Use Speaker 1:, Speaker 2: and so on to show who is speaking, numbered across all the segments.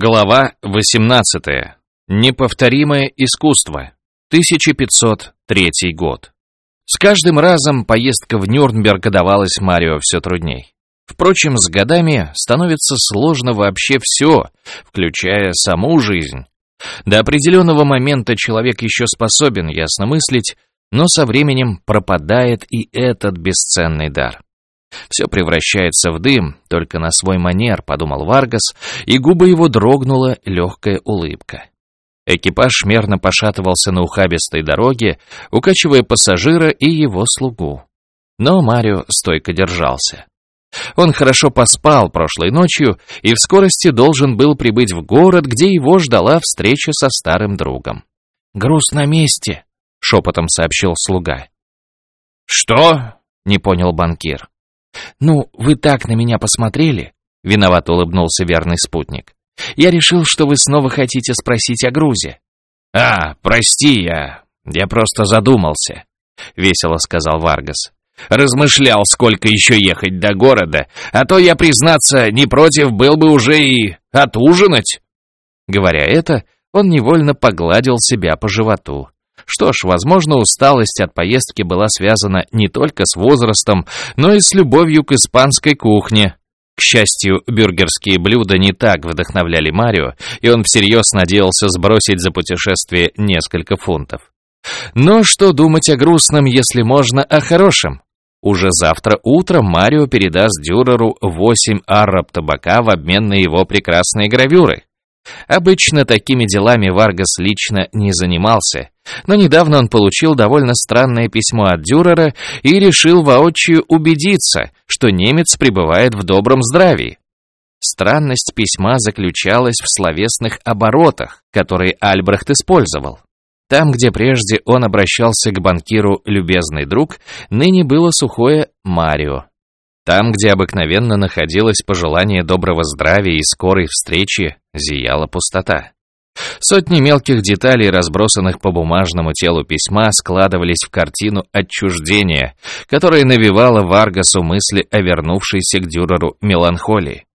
Speaker 1: Глава 18. Неповторимое искусство. 1503 год. С каждым разом поездка в Нюрнберг давалась Марио все трудней. Впрочем, с годами становится сложно вообще все, включая саму жизнь. До определенного момента человек еще способен ясно мыслить, но со временем пропадает и этот бесценный дар. Все превращается в дым, только на свой манер, подумал Варгас, и губы его дрогнула легкая улыбка. Экипаж мерно пошатывался на ухабистой дороге, укачивая пассажира и его слугу. Но Марио стойко держался. Он хорошо поспал прошлой ночью и в скорости должен был прибыть в город, где его ждала встреча со старым другом. «Груз на месте», — шепотом сообщил слуга.
Speaker 2: «Что?»
Speaker 1: — не понял банкир. «Ну, вы так на меня посмотрели?» — виновато улыбнулся верный спутник. «Я решил, что вы снова хотите спросить о грузе».
Speaker 2: «А, прости, я... я просто задумался», — весело сказал Варгас. «Размышлял, сколько еще ехать до города, а то я, признаться, не против был бы уже и отужинать».
Speaker 1: Говоря это, он невольно погладил себя по животу. Что ж, возможно, усталость от поездки была связана не только с возрастом, но и с любовью к испанской кухне. К счастью, бюргерские блюда не так вдохновляли Марио, и он всерьез надеялся сбросить за путешествие несколько фунтов. Но что думать о грустном, если можно о хорошем? Уже завтра утром Марио передаст Дюреру 8 араб табака в обмен на его прекрасные гравюры. Обычно такими делами Варгас лично не занимался, но недавно он получил довольно странное письмо от Дюрера и решил воочию убедиться, что немец пребывает в добром здравии. Странность письма заключалась в словесных оборотах, которые Альбрехт использовал. Там, где прежде он обращался к банкиру «любезный друг», ныне было сухое «Марио». Там, где обыкновенно находилось пожелание доброго здравия и скорой встречи, зияла пустота. Сотни мелких деталей, разбросанных по бумажному телу письма, складывались в картину отчуждения, которая навевала Варгасу мысли о вернувшейся к Дюреру меланхолии.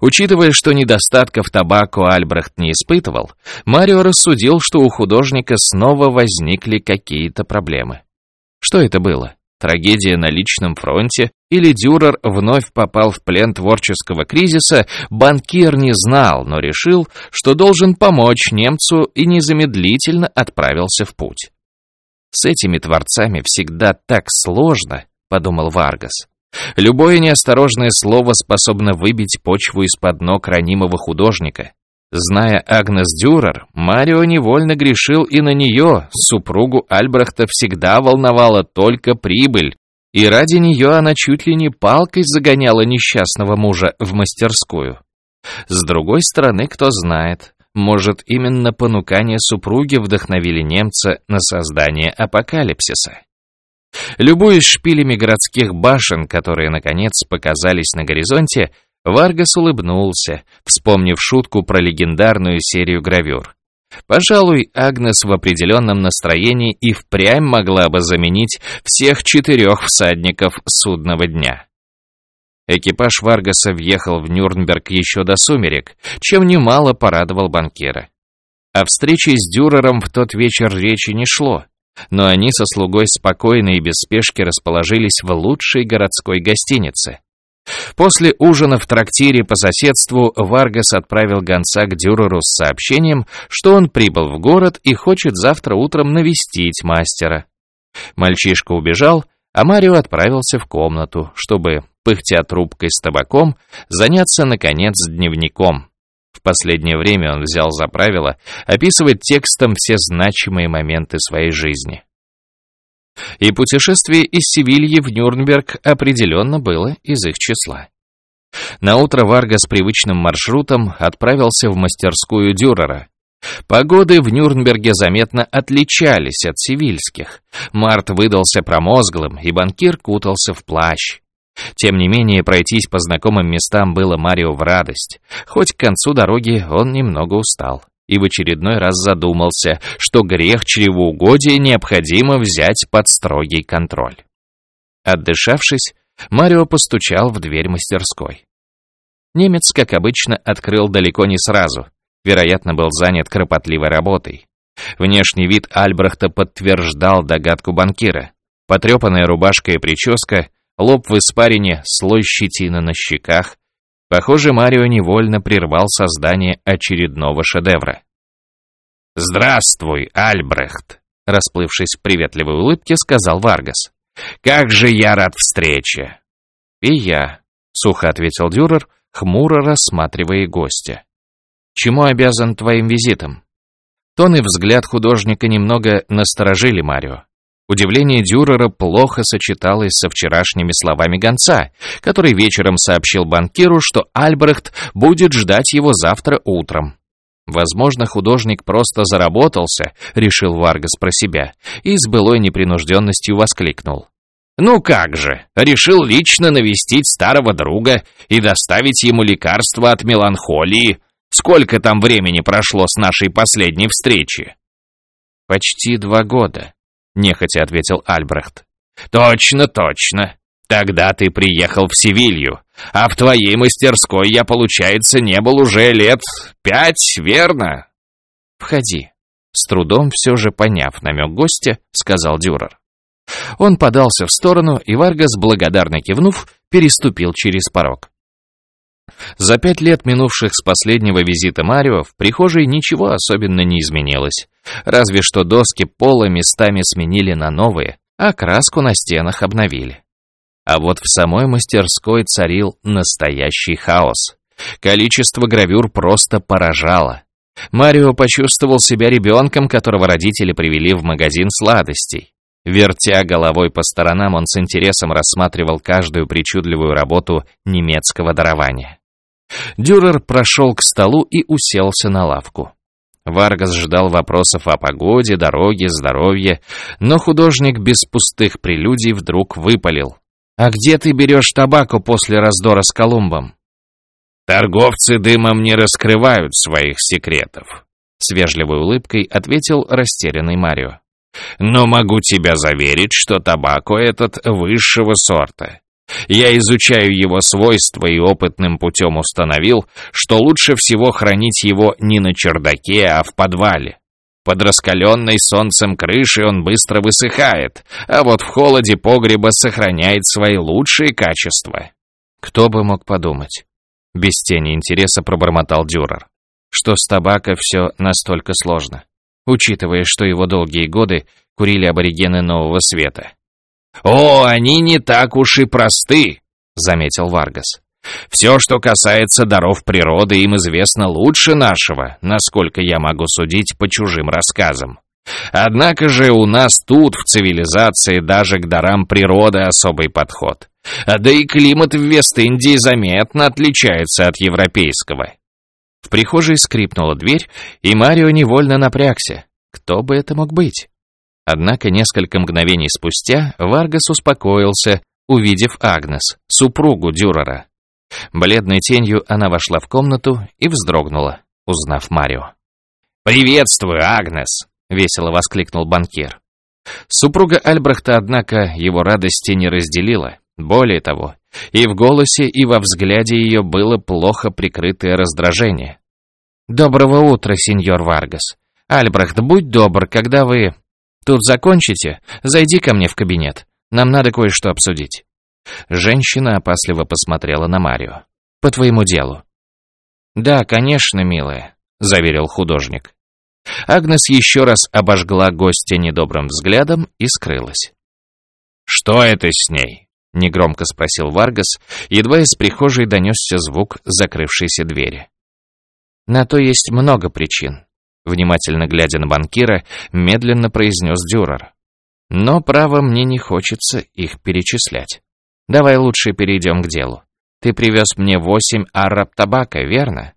Speaker 1: Учитывая, что недостатков табаку Альбрехт не испытывал, Марио рассудил, что у художника снова возникли какие-то проблемы. Что это было? Трагедия на личном фронте или Дюрер вновь попал в плен творческого кризиса, банкир не знал, но решил, что должен помочь немцу и незамедлительно отправился в путь. «С этими творцами всегда так сложно», — подумал Варгас. «Любое неосторожное слово способно выбить почву из-под ног ранимого художника. Зная Агнес Дюрер, Марио невольно грешил и на нее, супругу Альбрехта всегда волновала только прибыль, и ради нее она чуть ли не палкой загоняла несчастного мужа в мастерскую. С другой стороны, кто знает, может, именно понукание супруги вдохновили немца на создание апокалипсиса. Любуясь шпилями городских башен, которые, наконец, показались на горизонте, Варгас улыбнулся, вспомнив шутку про легендарную серию гравюр. Пожалуй, Агнес в определенном настроении и впрямь могла бы заменить всех четырех всадников судного дня. Экипаж Варгаса въехал в Нюрнберг еще до сумерек, чем немало порадовал банкира. О встрече с Дюрером в тот вечер речи не шло, но они со слугой спокойно и без спешки расположились в лучшей городской гостинице. После ужина в трактире по соседству Варгас отправил гонца к Дюреру с сообщением, что он прибыл в город и хочет завтра утром навестить мастера. Мальчишка убежал, а Марио отправился в комнату, чтобы, пыхтя трубкой с табаком, заняться, наконец, дневником. В последнее время он взял за правило описывать текстом все значимые моменты своей жизни. И путешествие из Севильи в Нюрнберг определенно было из их числа. На утро Варга с привычным маршрутом отправился в мастерскую Дюрера. Погоды в Нюрнберге заметно отличались от севильских. Март выдался промозглым, и банкир кутался в плащ. Тем не менее, пройтись по знакомым местам было Марио в радость, хоть к концу дороги он немного устал и в очередной раз задумался, что грех чревоугодия необходимо взять под строгий контроль. Отдышавшись, Марио постучал в дверь мастерской. Немец, как обычно, открыл далеко не сразу. Вероятно, был занят кропотливой работой. Внешний вид Альбрехта подтверждал догадку банкира. Потрепанная рубашка и прическа, лоб в испарине, слой щетины на щеках. Похоже, Марио невольно прервал создание очередного шедевра.
Speaker 2: «Здравствуй, Альбрехт!» Расплывшись в приветливой улыбке, сказал Варгас. «Как же я рад встрече!»
Speaker 1: «И я», — сухо ответил Дюрер, хмуро рассматривая гостя. «Чему обязан твоим визитом?» Тон и взгляд художника немного насторожили Марио. Удивление Дюрера плохо сочеталось со вчерашними словами гонца, который вечером сообщил банкиру, что Альбрехт будет ждать его завтра утром. Возможно, художник просто заработался, решил Варгас про себя, и с былой непринужденностью воскликнул.
Speaker 2: «Ну как же, решил лично навестить старого друга и доставить ему лекарство от меланхолии. Сколько там времени прошло с нашей последней встречи?»
Speaker 1: «Почти два года», — нехотя ответил Альбрехт.
Speaker 2: «Точно, точно. Тогда ты приехал в Севилью, а в твоей мастерской я, получается, не был уже лет пять, верно?»
Speaker 1: «Входи», — с трудом все же поняв намек гостя, сказал Дюрер. Он подался в сторону, и Варгас, благодарно кивнув, переступил через порог. За пять лет, минувших с последнего визита Марио, в прихожей ничего особенно не изменилось. Разве что доски пола местами сменили на новые, а краску на стенах обновили. А вот в самой мастерской царил настоящий хаос. Количество гравюр просто поражало. Марио почувствовал себя ребенком, которого родители привели в магазин сладостей. Вертя головой по сторонам, он с интересом рассматривал каждую причудливую работу немецкого дарования. Дюрер прошел к столу и уселся на лавку. Варгас ждал вопросов о погоде, дороге, здоровье, но художник без пустых прелюдий вдруг выпалил. «А где ты берешь табаку после раздора с Колумбом?»
Speaker 2: «Торговцы дымом не раскрывают своих секретов», — с вежливой улыбкой ответил растерянный Марио. Но могу тебя заверить, что табако этот высшего сорта. Я изучаю его свойства и опытным путем установил, что лучше всего хранить его не на чердаке, а в подвале. Под раскаленной солнцем крышей он быстро высыхает, а вот в холоде погреба сохраняет свои лучшие качества.
Speaker 1: Кто бы мог подумать? Без тени интереса пробормотал Дюрер, что с табака все настолько сложно учитывая, что его долгие годы курили аборигены Нового Света.
Speaker 2: «О, они не так уж и просты», — заметил Варгас. «Все, что касается даров природы, им известно лучше нашего, насколько я могу судить по чужим рассказам. Однако же у нас тут, в цивилизации, даже к дарам природы особый подход. Да и климат в Вест-Индии заметно отличается от европейского.
Speaker 1: В прихожей скрипнула дверь, и Марио невольно напрягся. Кто бы это мог быть? Однако несколько мгновений спустя Варгас успокоился, увидев Агнес, супругу Дюрера. Бледной тенью она вошла в комнату и вздрогнула, узнав Марио.
Speaker 2: «Приветствую, Агнес!» — весело воскликнул банкир.
Speaker 1: Супруга Альбрехта, однако, его радости не разделила. Более того, и в голосе, и во взгляде ее было плохо прикрытое раздражение. «Доброго утра, сеньор Варгас. Альбрехт, будь добр, когда вы тут закончите, зайди ко мне в кабинет. Нам надо кое-что обсудить». Женщина опасливо посмотрела на Марио. «По твоему делу». «Да, конечно, милая», — заверил художник. Агнес еще раз обожгла гостя недобрым взглядом и скрылась.
Speaker 2: «Что это с ней?»
Speaker 1: — негромко спросил Варгас, едва из прихожей донесся звук закрывшейся двери. «На то есть много причин», — внимательно глядя на банкира, медленно произнес Дюрер. «Но, право, мне не хочется их перечислять. Давай лучше перейдем к делу. Ты привез мне восемь араб табака, верно?»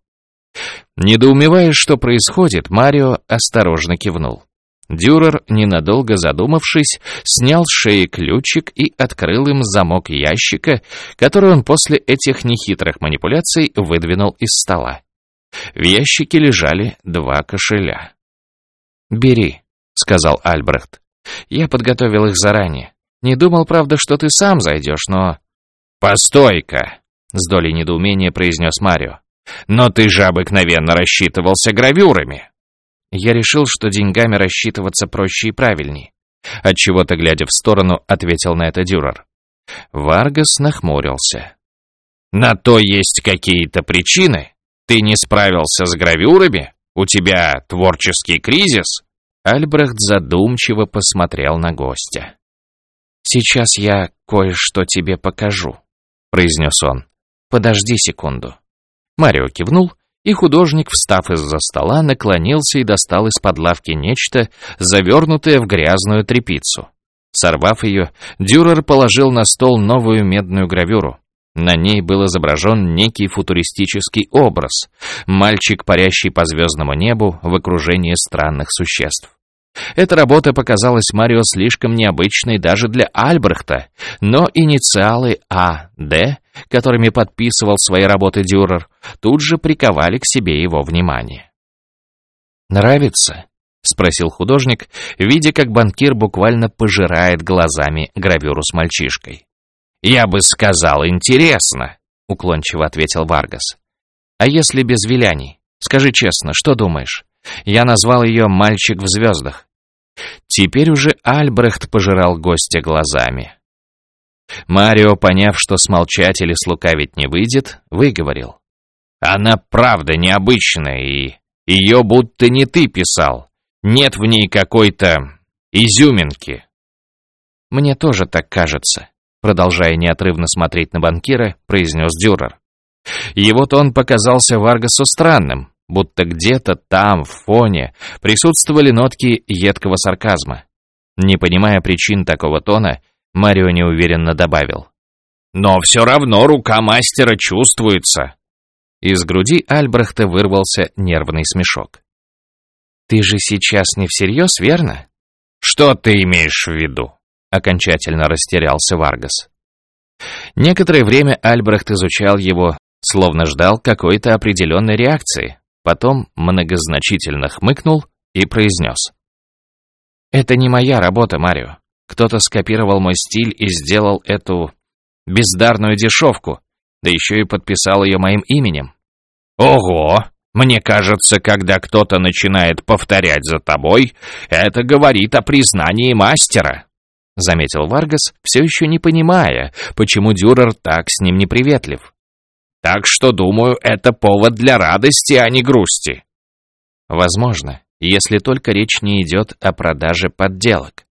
Speaker 1: Недоумевая, что происходит, Марио осторожно кивнул. Дюрер, ненадолго задумавшись, снял с шеи ключик и открыл им замок ящика, который он после этих нехитрых манипуляций выдвинул из стола. В ящике лежали два кошеля. «Бери», — сказал Альбрехт. «Я подготовил их заранее. Не думал, правда, что ты сам зайдешь, но...»
Speaker 2: «Постой-ка!»
Speaker 1: С долей недоумения произнес Марио. «Но ты же обыкновенно рассчитывался гравюрами!» Я решил, что деньгами рассчитываться проще и правильней. Отчего-то, глядя в сторону, ответил на это Дюрер. Варгас нахмурился. «На то есть какие-то причины? Ты не справился с гравюрами? У тебя творческий кризис?» Альбрехт задумчиво посмотрел на гостя. «Сейчас я кое-что тебе покажу», — произнес он. «Подожди секунду». Марио кивнул, и художник, встав из-за стола, наклонился и достал из-под лавки нечто, завернутое в грязную тряпицу. Сорвав ее, Дюрер положил на стол новую медную гравюру. На ней был изображен некий футуристический образ. Мальчик, парящий по звездному небу в окружении странных существ. Эта работа показалась Марио слишком необычной даже для Альбрехта, но инициалы А, Д, которыми подписывал свои работы Дюрер, тут же приковали к себе его внимание. «Нравится?» — спросил художник, видя, как банкир буквально пожирает глазами гравюру с мальчишкой. «Я бы сказал, интересно», — уклончиво ответил Варгас. «А если без виляний? Скажи честно, что думаешь?» Я назвал ее «Мальчик в звездах». Теперь уже Альбрехт пожирал гостя глазами. Марио, поняв, что смолчать или слукавить не выйдет, выговорил. «Она правда необычная, и ее будто не ты писал. Нет в ней какой-то изюминки». «Мне тоже так кажется», продолжая неотрывно смотреть на банкира, произнес Дюрер. Его тон показался Варгасу странным, будто где-то там, в фоне, присутствовали нотки едкого сарказма. Не понимая причин такого тона, Марио неуверенно добавил. «Но все равно рука мастера чувствуется!» Из груди Альбрехта вырвался нервный смешок. «Ты же сейчас не всерьез, верно?» «Что ты имеешь в виду?» Окончательно растерялся Варгас. Некоторое время Альбрехт изучал его, словно ждал какой-то определенной реакции, Потом многозначительно хмыкнул и произнес. «Это не моя работа, Марио. Кто-то скопировал мой стиль и сделал эту бездарную дешевку, да еще и подписал ее моим именем». «Ого! Мне кажется, когда кто-то начинает повторять за тобой, это говорит о признании мастера», — заметил Варгас, все еще не понимая, почему Дюрер так с ним неприветлив. Так что, думаю, это повод для радости, а не грусти. Возможно, если только речь не идет о продаже подделок.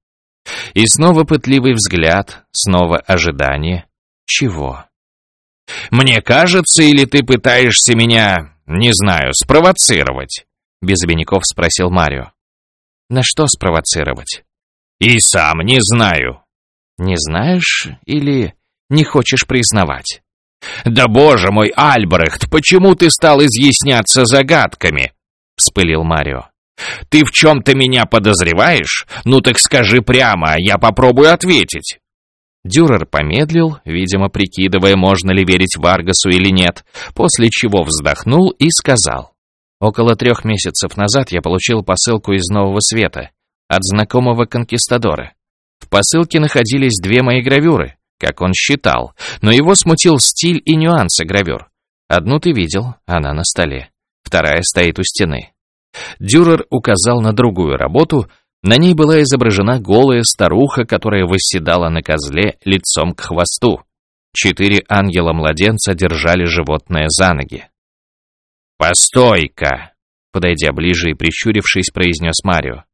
Speaker 1: И снова пытливый взгляд, снова ожидание. Чего? «Мне кажется, или ты пытаешься меня, не знаю, спровоцировать?» Без обиняков спросил Марио. «На что спровоцировать?» «И сам не знаю». «Не знаешь или не хочешь признавать?» «Да боже мой, Альбрехт, почему ты стал изъясняться загадками?» — вспылил Марио. «Ты в чем-то меня подозреваешь? Ну так скажи прямо, я попробую ответить». Дюрер помедлил, видимо, прикидывая, можно ли верить Варгасу или нет, после чего вздохнул и сказал. «Около трех месяцев назад я получил посылку из Нового Света от знакомого конкистадора. В посылке находились две мои гравюры, как он считал, но его смутил стиль и нюансы гравюр. Одну ты видел, она на столе, вторая стоит у стены. Дюрер указал на другую работу, на ней была изображена голая старуха, которая восседала на козле лицом к хвосту. Четыре ангела-младенца держали животное за ноги. «Постой-ка!» Подойдя ближе и прищурившись, произнес Марио.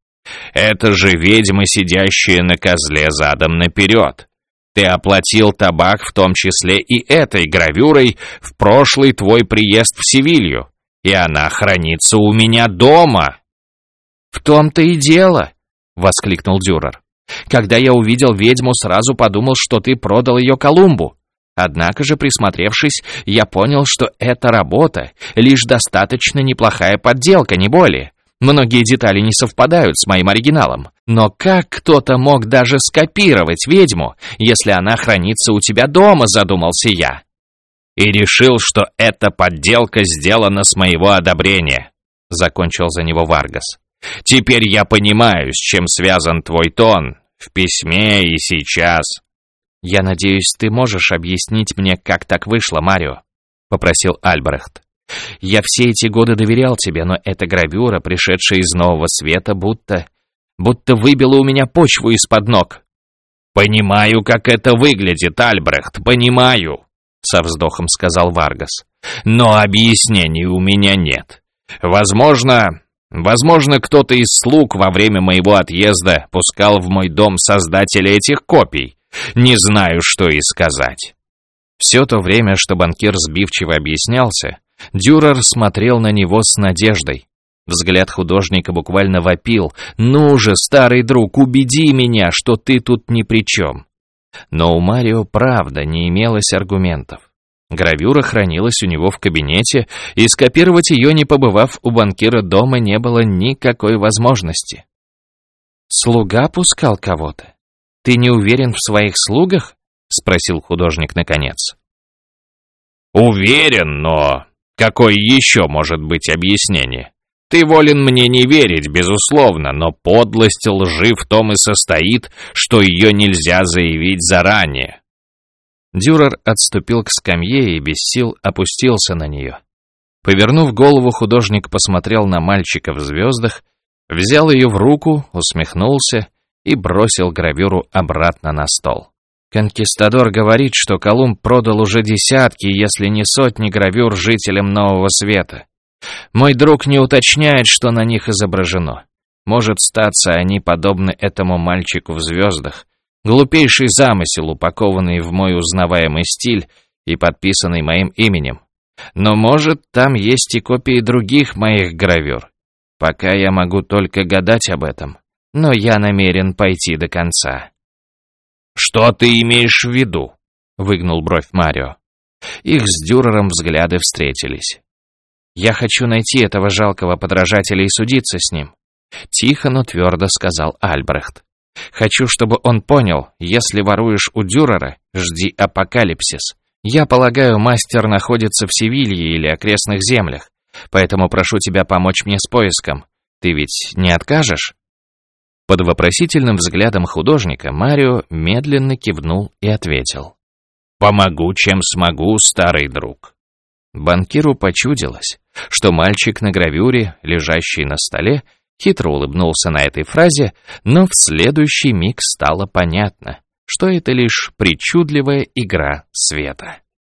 Speaker 1: «Это же ведьма, сидящая на козле задом наперед. Ты оплатил табак, в том числе и этой гравюрой, в прошлый твой приезд в Севилью, и она хранится у меня дома». «В том-то и дело», — воскликнул Дюрер. «Когда я увидел ведьму, сразу подумал, что ты продал ее Колумбу. Однако же, присмотревшись, я понял, что эта работа — лишь достаточно неплохая подделка, не более. Многие детали не совпадают с моим оригиналом. Но как кто-то мог даже скопировать ведьму, если она хранится у тебя дома, задумался я. И решил, что эта подделка сделана с моего одобрения, закончил за него Варгас. Теперь я понимаю, с чем связан твой тон в письме и сейчас. «Я надеюсь, ты можешь объяснить мне, как так вышло, Марио?» — попросил Альбрехт. «Я все эти годы доверял тебе, но эта гравюра, пришедшая из нового света, будто... будто выбила у меня почву из-под ног».
Speaker 2: «Понимаю, как это выглядит, Альбрехт, понимаю», — со вздохом сказал Варгас. «Но объяснений у меня нет. Возможно, возможно, кто-то из слуг во время моего отъезда пускал в мой дом создателя этих копий. Не знаю, что и сказать».
Speaker 1: Все то время, что банкир сбивчиво объяснялся, Дюрер смотрел на него с надеждой. Взгляд художника буквально вопил. «Ну же, старый друг, убеди меня, что ты тут ни при чем!» Но у Марио правда не имелось аргументов. Гравюра хранилась у него в кабинете, и скопировать ее, не побывав у банкира дома, не было никакой возможности. «Слуга пускал кого-то? Ты не уверен в своих слугах?» — спросил художник наконец.
Speaker 2: «Уверен, но какое еще может быть объяснение? Ты волен мне не верить, безусловно, но подлость лжи в том и состоит, что ее нельзя заявить заранее».
Speaker 1: Дюрер отступил к скамье и без сил опустился на нее. Повернув голову, художник посмотрел на мальчика в звездах, взял ее в руку, усмехнулся и бросил гравюру обратно на стол. Конкистадор говорит, что Колумб продал уже десятки, если не сотни гравюр жителям Нового Света. Мой друг не уточняет, что на них изображено. Может статься, они подобны этому мальчику в звездах. Глупейший замысел, упакованный в мой узнаваемый стиль и подписанный моим именем. Но может, там есть и копии других моих гравюр. Пока я могу только гадать об этом, но я намерен пойти до конца.
Speaker 2: «Что ты имеешь в виду?» — выгнул бровь Марио.
Speaker 1: Их с Дюрером взгляды встретились. «Я хочу найти этого жалкого подражателя и судиться с ним», — тихо, но твердо сказал Альбрехт. «Хочу, чтобы он понял, если воруешь у Дюрера, жди апокалипсис. Я полагаю, мастер находится в Севилье или окрестных землях, поэтому прошу тебя помочь мне с поиском. Ты ведь не откажешь?» Под вопросительным взглядом художника Марио медленно кивнул и ответил.
Speaker 2: «Помогу, чем смогу, старый друг».
Speaker 1: Банкиру почудилось, что мальчик на гравюре, лежащий на столе, хитро улыбнулся на этой фразе, но в следующий миг стало понятно, что это лишь причудливая игра света.